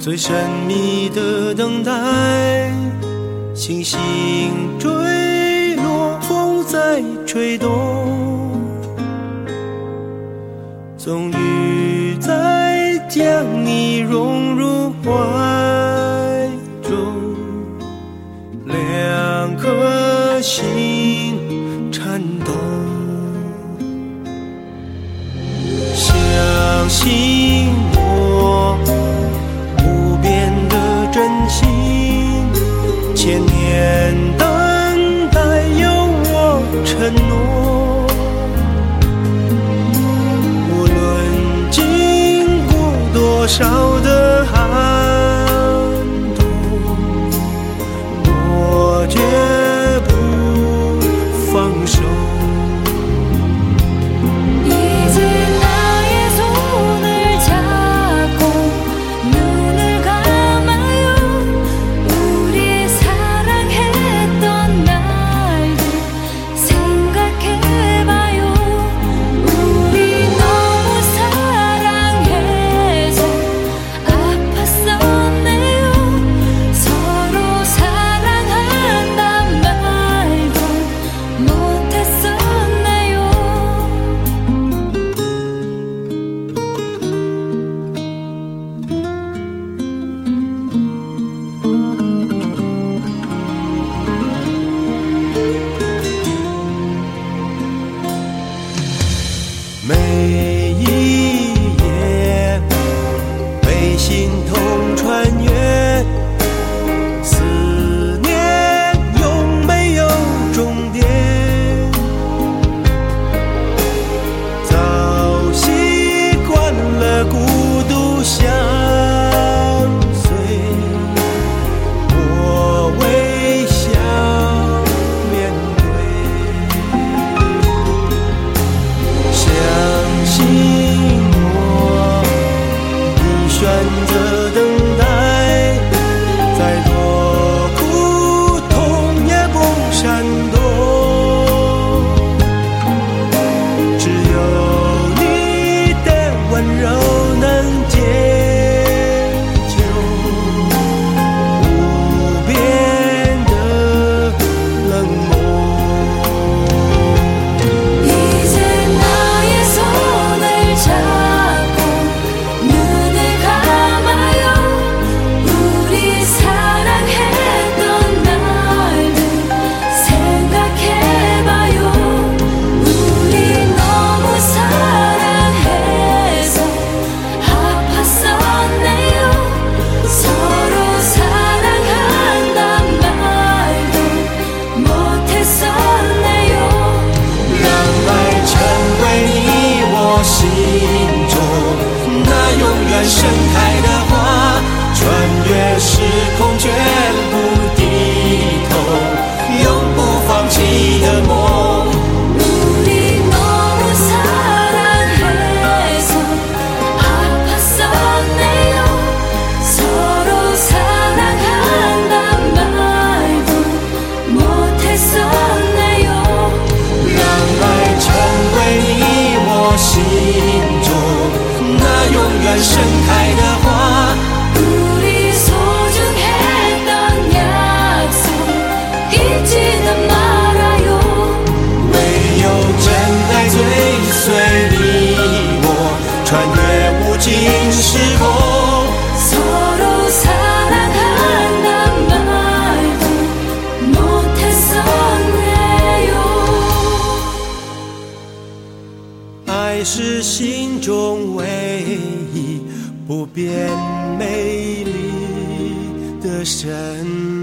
最神秘的等待，星星坠落，风在吹动，终于再将你融入怀中，两颗心颤抖，相信。每一夜被心痛盛开的花。爱是心中唯一不变美丽的神。